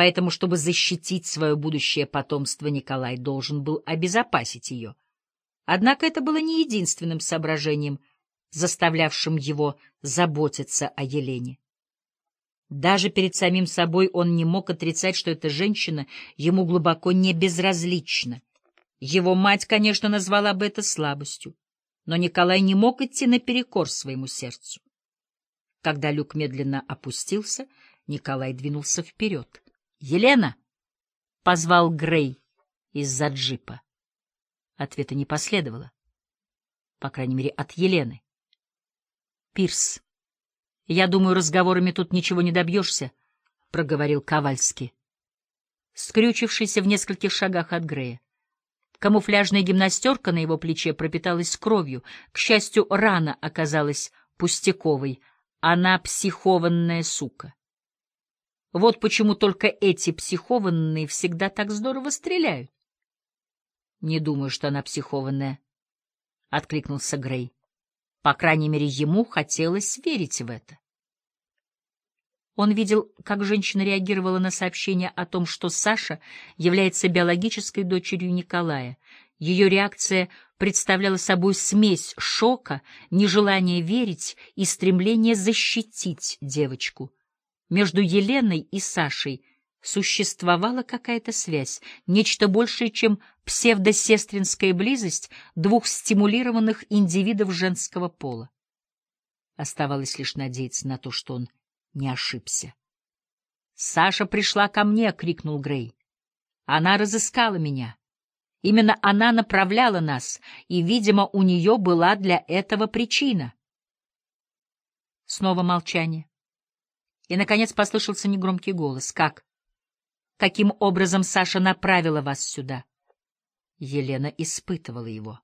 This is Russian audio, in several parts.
Поэтому, чтобы защитить свое будущее потомство, Николай должен был обезопасить ее. Однако это было не единственным соображением, заставлявшим его заботиться о Елене. Даже перед самим собой он не мог отрицать, что эта женщина ему глубоко не безразлична. Его мать, конечно, назвала бы это слабостью, но Николай не мог идти наперекор своему сердцу. Когда люк медленно опустился, Николай двинулся вперед. «Елена!» — позвал Грей из-за джипа. Ответа не последовало. По крайней мере, от Елены. «Пирс, я думаю, разговорами тут ничего не добьешься», — проговорил Ковальский, скрючившийся в нескольких шагах от Грея. Камуфляжная гимнастерка на его плече пропиталась кровью. К счастью, рана оказалась пустяковой. Она психованная сука. Вот почему только эти психованные всегда так здорово стреляют. — Не думаю, что она психованная, — откликнулся Грей. По крайней мере, ему хотелось верить в это. Он видел, как женщина реагировала на сообщение о том, что Саша является биологической дочерью Николая. Ее реакция представляла собой смесь шока, нежелания верить и стремления защитить девочку — между Еленой и Сашей существовала какая-то связь, нечто большее, чем псевдосестринская близость двух стимулированных индивидов женского пола. Оставалось лишь надеяться на то, что он не ошибся. «Саша пришла ко мне!» — крикнул Грей. «Она разыскала меня. Именно она направляла нас, и, видимо, у нее была для этого причина». Снова молчание. И, наконец, послышался негромкий голос. «Как? Каким образом Саша направила вас сюда?» Елена испытывала его.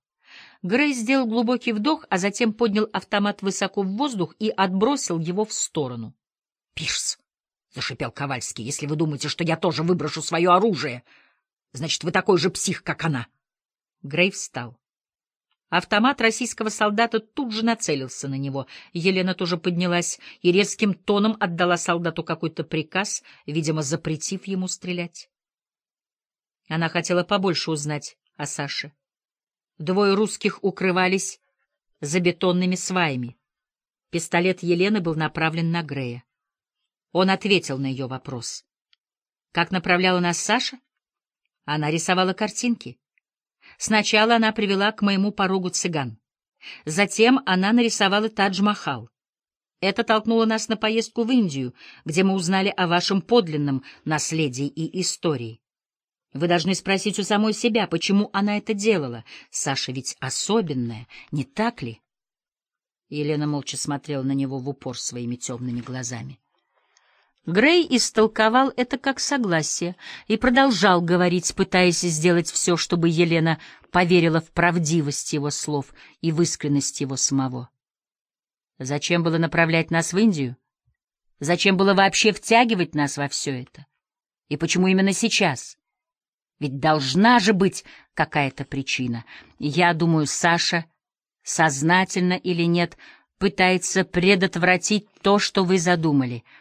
Грей сделал глубокий вдох, а затем поднял автомат высоко в воздух и отбросил его в сторону. «Пирс!» — зашипел Ковальский. «Если вы думаете, что я тоже выброшу свое оружие, значит, вы такой же псих, как она!» Грей встал. Автомат российского солдата тут же нацелился на него. Елена тоже поднялась и резким тоном отдала солдату какой-то приказ, видимо, запретив ему стрелять. Она хотела побольше узнать о Саше. Двое русских укрывались за бетонными сваями. Пистолет Елены был направлен на Грея. Он ответил на ее вопрос. Как направляла нас Саша? Она рисовала картинки. Сначала она привела к моему порогу цыган. Затем она нарисовала Тадж-Махал. Это толкнуло нас на поездку в Индию, где мы узнали о вашем подлинном наследии и истории. Вы должны спросить у самой себя, почему она это делала. Саша ведь особенная, не так ли? Елена молча смотрела на него в упор своими темными глазами. Грей истолковал это как согласие и продолжал говорить, пытаясь сделать все, чтобы Елена поверила в правдивость его слов и в искренность его самого. Зачем было направлять нас в Индию? Зачем было вообще втягивать нас во все это? И почему именно сейчас? Ведь должна же быть какая-то причина. Я думаю, Саша, сознательно или нет, пытается предотвратить то, что вы задумали —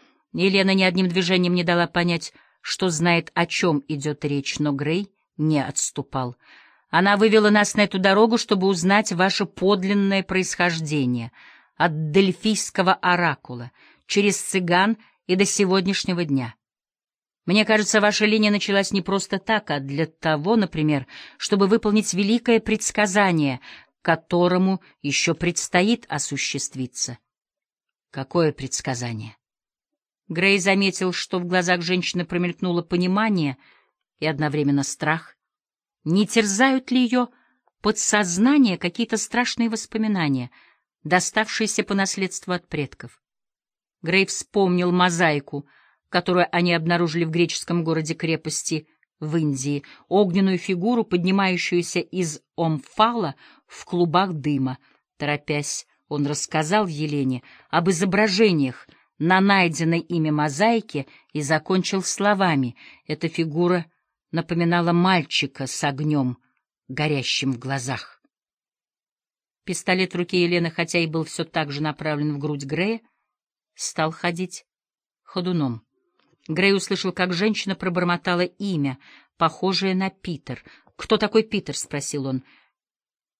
Елена ни одним движением не дала понять, что знает, о чем идет речь, но Грей не отступал. Она вывела нас на эту дорогу, чтобы узнать ваше подлинное происхождение от дельфийского оракула, через цыган и до сегодняшнего дня. Мне кажется, ваша линия началась не просто так, а для того, например, чтобы выполнить великое предсказание, которому еще предстоит осуществиться. Какое предсказание? Грей заметил, что в глазах женщины промелькнуло понимание и одновременно страх. Не терзают ли ее подсознание какие-то страшные воспоминания, доставшиеся по наследству от предков? Грей вспомнил мозаику, которую они обнаружили в греческом городе-крепости в Индии, огненную фигуру, поднимающуюся из омфала в клубах дыма. Торопясь, он рассказал Елене об изображениях, на найденной ими мозаике и закончил словами. Эта фигура напоминала мальчика с огнем, горящим в глазах. Пистолет в руке Елены, хотя и был все так же направлен в грудь Грея, стал ходить ходуном. Грей услышал, как женщина пробормотала имя, похожее на Питер. «Кто такой Питер?» — спросил он.